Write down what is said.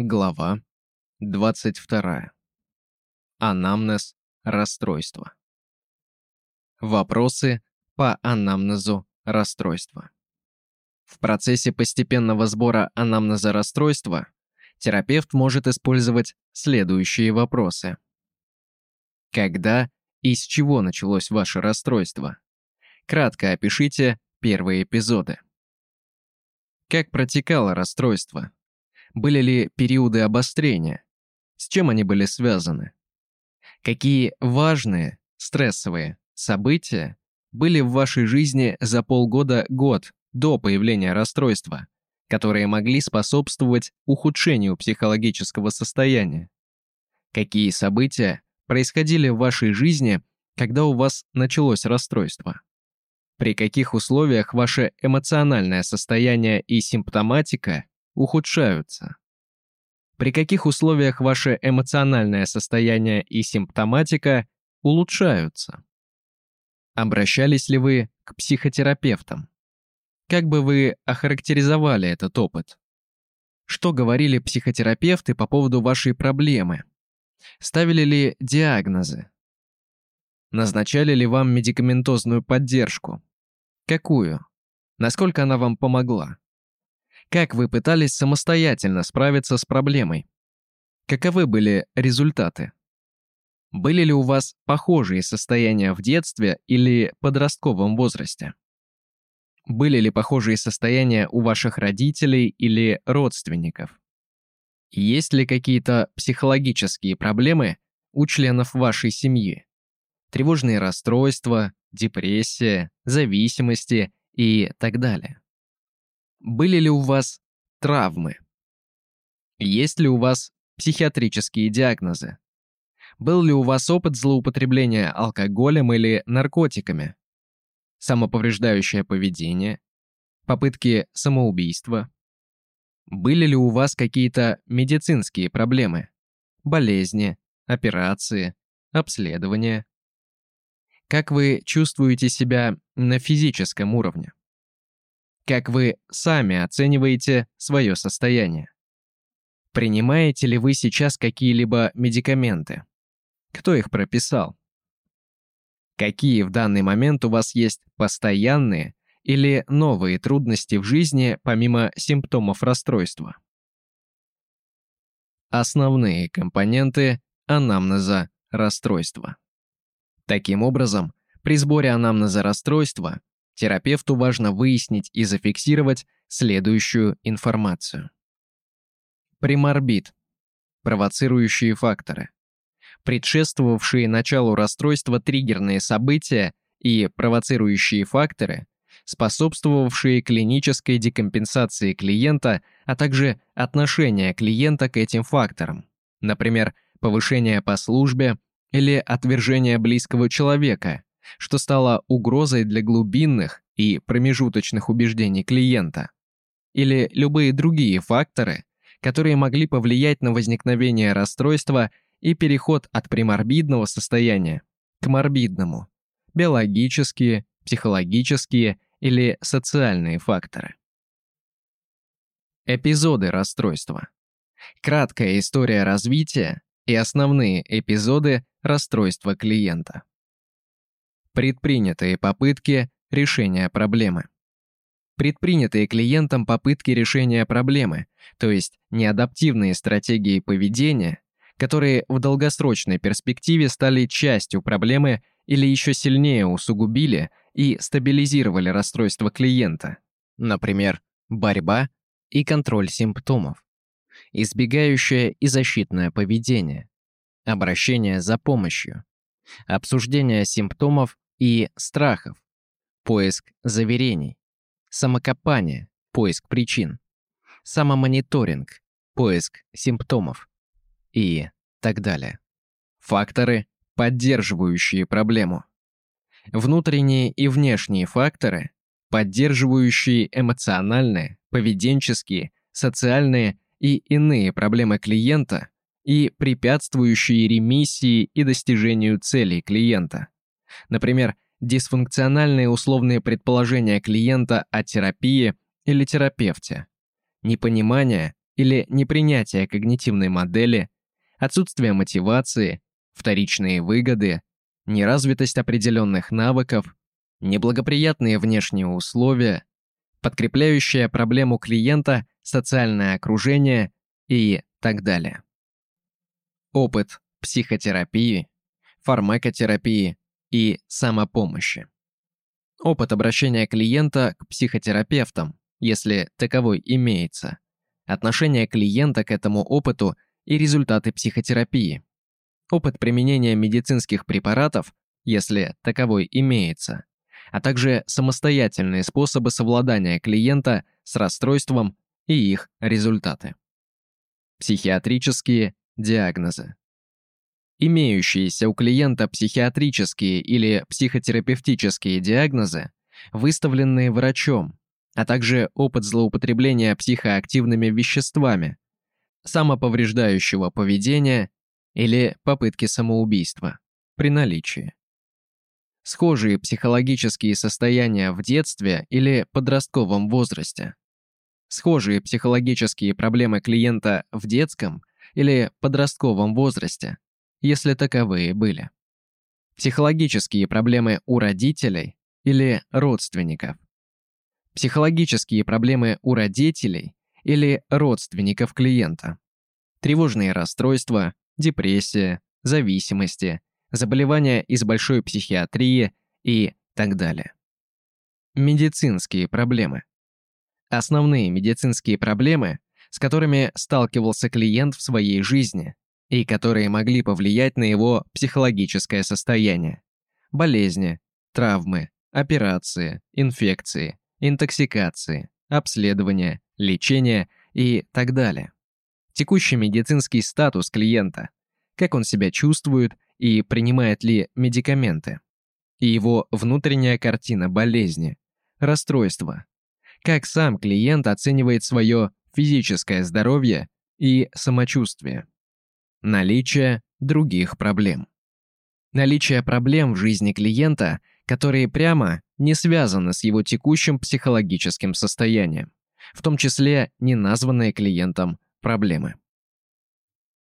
Глава 22. Анамнез расстройства. Вопросы по анамнезу расстройства. В процессе постепенного сбора анамнеза расстройства терапевт может использовать следующие вопросы. Когда и с чего началось ваше расстройство? Кратко опишите первые эпизоды. Как протекало расстройство? Были ли периоды обострения? С чем они были связаны? Какие важные, стрессовые события были в вашей жизни за полгода-год до появления расстройства, которые могли способствовать ухудшению психологического состояния? Какие события происходили в вашей жизни, когда у вас началось расстройство? При каких условиях ваше эмоциональное состояние и симптоматика ухудшаются? При каких условиях ваше эмоциональное состояние и симптоматика улучшаются? Обращались ли вы к психотерапевтам? Как бы вы охарактеризовали этот опыт? Что говорили психотерапевты по поводу вашей проблемы? Ставили ли диагнозы? Назначали ли вам медикаментозную поддержку? Какую? Насколько она вам помогла? Как вы пытались самостоятельно справиться с проблемой? Каковы были результаты? Были ли у вас похожие состояния в детстве или подростковом возрасте? Были ли похожие состояния у ваших родителей или родственников? Есть ли какие-то психологические проблемы у членов вашей семьи? Тревожные расстройства, депрессия, зависимости и так далее. Были ли у вас травмы? Есть ли у вас психиатрические диагнозы? Был ли у вас опыт злоупотребления алкоголем или наркотиками? Самоповреждающее поведение? Попытки самоубийства? Были ли у вас какие-то медицинские проблемы? Болезни, операции, обследования? Как вы чувствуете себя на физическом уровне? Как вы сами оцениваете свое состояние? Принимаете ли вы сейчас какие-либо медикаменты? Кто их прописал? Какие в данный момент у вас есть постоянные или новые трудности в жизни помимо симптомов расстройства? Основные компоненты анамнеза расстройства. Таким образом, при сборе анамнеза расстройства терапевту важно выяснить и зафиксировать следующую информацию. Приморбит. Провоцирующие факторы. Предшествовавшие началу расстройства триггерные события и провоцирующие факторы, способствовавшие клинической декомпенсации клиента, а также отношение клиента к этим факторам, например, повышение по службе или отвержение близкого человека, что стало угрозой для глубинных и промежуточных убеждений клиента, или любые другие факторы, которые могли повлиять на возникновение расстройства и переход от приморбидного состояния к морбидному, биологические, психологические или социальные факторы. Эпизоды расстройства. Краткая история развития и основные эпизоды расстройства клиента. Предпринятые попытки решения проблемы. Предпринятые клиентом попытки решения проблемы, то есть неадаптивные стратегии поведения, которые в долгосрочной перспективе стали частью проблемы или еще сильнее усугубили и стабилизировали расстройство клиента. Например, борьба и контроль симптомов, избегающее и защитное поведение, обращение за помощью, обсуждение симптомов и страхов, поиск заверений, самокопание, поиск причин, самомониторинг, поиск симптомов и так далее. Факторы, поддерживающие проблему. Внутренние и внешние факторы, поддерживающие эмоциональные, поведенческие, социальные и иные проблемы клиента и препятствующие ремиссии и достижению целей клиента. Например, дисфункциональные условные предположения клиента о терапии или терапевте, непонимание или непринятие когнитивной модели, отсутствие мотивации, вторичные выгоды, неразвитость определенных навыков, неблагоприятные внешние условия, подкрепляющее проблему клиента социальное окружение и так далее. Опыт психотерапии, фармакотерапии и самопомощи. Опыт обращения клиента к психотерапевтам, если таковой имеется. Отношение клиента к этому опыту и результаты психотерапии. Опыт применения медицинских препаратов, если таковой имеется а также самостоятельные способы совладания клиента с расстройством и их результаты. Психиатрические диагнозы. Имеющиеся у клиента психиатрические или психотерапевтические диагнозы, выставленные врачом, а также опыт злоупотребления психоактивными веществами, самоповреждающего поведения или попытки самоубийства при наличии схожие психологические состояния в детстве или подростковом возрасте. Схожие психологические проблемы клиента в детском или подростковом возрасте, если таковые были. Психологические проблемы у родителей или родственников. Психологические проблемы у родителей или родственников клиента. Тревожные расстройства, депрессия, зависимости, заболевания из большой психиатрии и так далее. Медицинские проблемы. Основные медицинские проблемы, с которыми сталкивался клиент в своей жизни и которые могли повлиять на его психологическое состояние. Болезни, травмы, операции, инфекции, интоксикации, обследования, лечение и так далее. Текущий медицинский статус клиента, как он себя чувствует и принимает ли медикаменты, и его внутренняя картина болезни, расстройства, как сам клиент оценивает свое физическое здоровье и самочувствие, наличие других проблем. Наличие проблем в жизни клиента, которые прямо не связаны с его текущим психологическим состоянием, в том числе не названные клиентом проблемы.